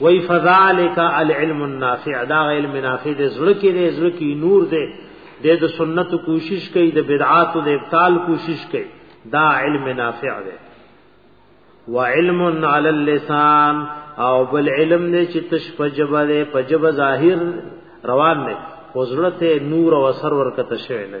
وی فذالک العلم النافع دا علم نافع دې زړه کې دې زړه کې نور دې دې د سنت کوشش کوي د بدعات او د ابطال کوشش کوي دا علم نافع دې وعلم علی اللسان او بل علم دې چې تش پجبه دې پجبه ظاهر روان نه خو زړه ته نور او اثر ورکته شوی نه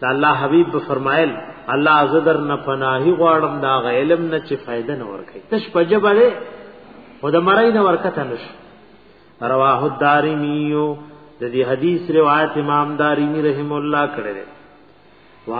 دا الله حبیب په فرمایل الله عزدر نه پناهي غواړم دا غ علم نه چې فائدہ نه ورکړي تش پجبره او د مړی نه ورکته نش رواه الدارمیو د دې حدیث روایت امام دارمی رحم الله کړی